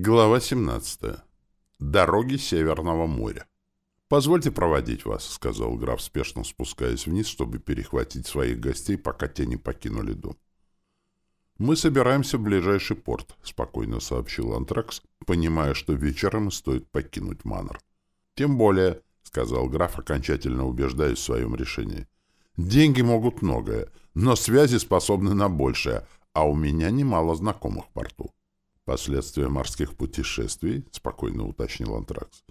Глава 17. Дороги Северного моря. «Позвольте проводить вас», — сказал граф, спешно спускаясь вниз, чтобы перехватить своих гостей, пока те не покинули дом. «Мы собираемся в ближайший порт», — спокойно сообщил Антракс, понимая, что вечером стоит покинуть Манор. «Тем более», — сказал граф, окончательно убеждаясь в своем решении, — «деньги могут многое, но связи способны на большее, а у меня немало знакомых в порту». «Последствия морских путешествий?» — спокойно уточнил Антракс.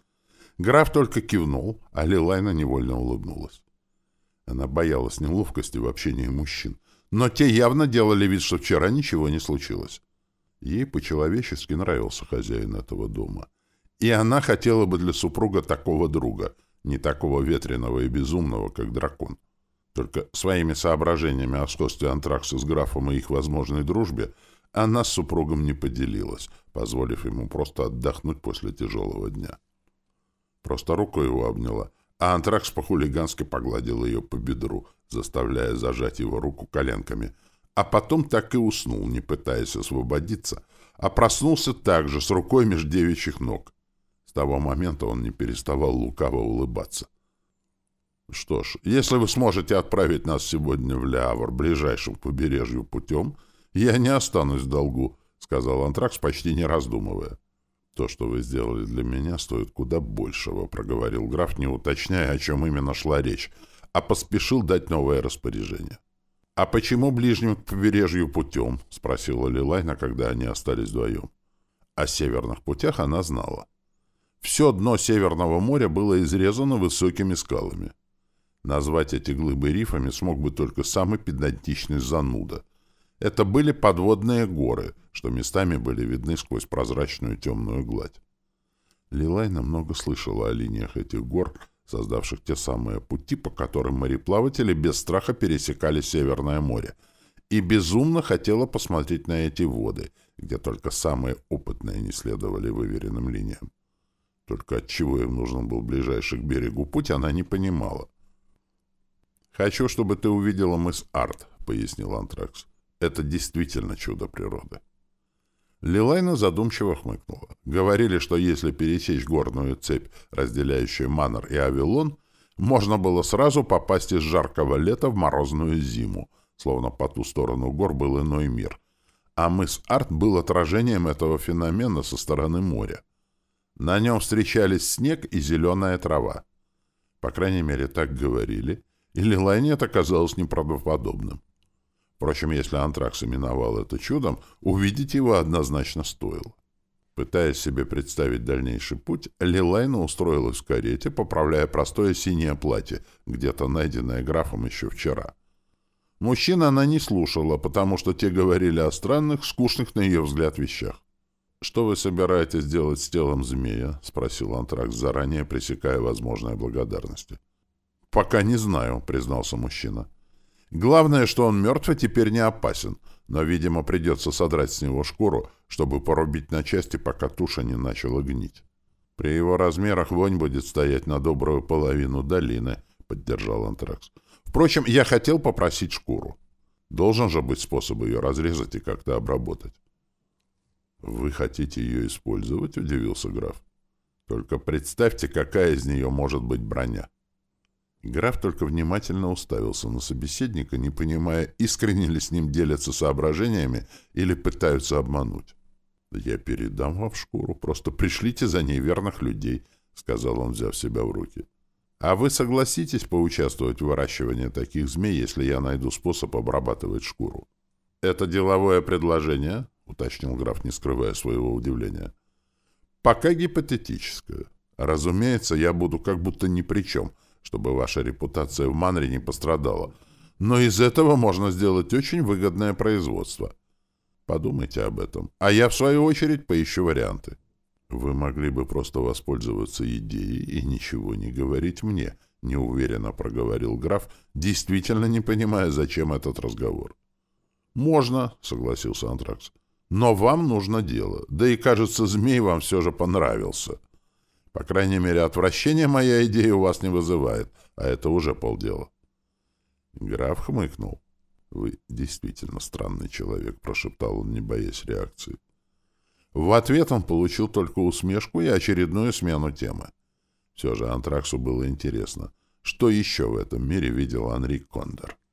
Граф только кивнул, а Лилайна невольно улыбнулась. Она боялась неловкости в общении мужчин, но те явно делали вид, что вчера ничего не случилось. Ей по-человечески нравился хозяин этого дома. И она хотела бы для супруга такого друга, не такого ветреного и безумного, как дракон. Только своими соображениями о сходстве антракса с графом и их возможной дружбе — она с супругом не поделилась, позволив ему просто отдохнуть после тяжелого дня. Просто рукой его обняла, а антракс по-хулигански погладил ее по бедру, заставляя зажать его руку коленками, а потом так и уснул, не пытаясь освободиться, а проснулся также с рукой меж девичьих ног. С того момента он не переставал лукаво улыбаться. Что ж, если вы сможете отправить нас сегодня в Леавр, ближайшим к побережью путем, «Я не останусь в долгу», — сказал Антракс, почти не раздумывая. «То, что вы сделали для меня, стоит куда большего», — проговорил граф, не уточняя, о чем именно шла речь, а поспешил дать новое распоряжение. «А почему ближним к побережью путем?» — спросила Лилайна, когда они остались вдвоем. О северных путях она знала. Все дно Северного моря было изрезано высокими скалами. Назвать эти глыбы рифами смог бы только самый педантичный зануда — это были подводные горы, что местами были видны сквозь прозрачную темную гладь. Лилайна много слышала о линиях этих гор, создавших те самые пути, по которым мореплаватели без страха пересекали Северное море, и безумно хотела посмотреть на эти воды, где только самые опытные не следовали выверенным линиям. Только от чего им нужен был ближайший к берегу путь, она не понимала. «Хочу, чтобы ты увидела мыс Арт», — пояснил Антракс. Это действительно чудо природы. Лилайна задумчиво хмыкнула. Говорили, что если пересечь горную цепь, разделяющую Манор и Авилон, можно было сразу попасть из жаркого лета в морозную зиму, словно по ту сторону гор был иной мир. А мыс Арт был отражением этого феномена со стороны моря. На нем встречались снег и зеленая трава. По крайней мере, так говорили, и Лилайне это казалось неправдоподобным. Впрочем, если антракс именовал это чудом, увидеть его однозначно стоило. Пытаясь себе представить дальнейший путь, Лилайна устроилась в карете, поправляя простое синее платье, где-то найденное графом еще вчера. Мужчин она не слушала, потому что те говорили о странных, скучных на ее взгляд вещах. «Что вы собираетесь делать с телом змея?» — спросил Антракс, заранее пресекая возможные благодарности. «Пока не знаю», — признался мужчина. Главное, что он мертв и теперь не опасен, но, видимо, придется содрать с него шкуру, чтобы порубить на части, пока туша не начала гнить. При его размерах вонь будет стоять на добрую половину долины, — поддержал Антракс. Впрочем, я хотел попросить шкуру. Должен же быть способ ее разрезать и как-то обработать. — Вы хотите ее использовать? — удивился граф. — Только представьте, какая из нее может быть броня. — Граф только внимательно уставился на собеседника, не понимая, искренне ли с ним делятся соображениями или пытаются обмануть. «Я передам вам шкуру, просто пришлите за ней верных людей», — сказал он, взяв себя в руки. «А вы согласитесь поучаствовать в выращивании таких змей, если я найду способ обрабатывать шкуру?» «Это деловое предложение?» — уточнил граф, не скрывая своего удивления. «Пока гипотетическое. Разумеется, я буду как будто ни при чем», — чтобы ваша репутация в Манре не пострадала. Но из этого можно сделать очень выгодное производство. Подумайте об этом. А я, в свою очередь, поищу варианты. Вы могли бы просто воспользоваться идеей и ничего не говорить мне, неуверенно проговорил граф, действительно не понимая, зачем этот разговор. Можно, согласился Антракс. Но вам нужно дело. Да и, кажется, змей вам все же понравился. По крайней мере, отвращение моя идея у вас не вызывает, а это уже полдела. Граф хмыкнул. «Вы действительно странный человек», — прошептал он, не боясь реакции. В ответ он получил только усмешку и очередную смену темы. Все же Антраксу было интересно, что еще в этом мире видел Анри Кондор.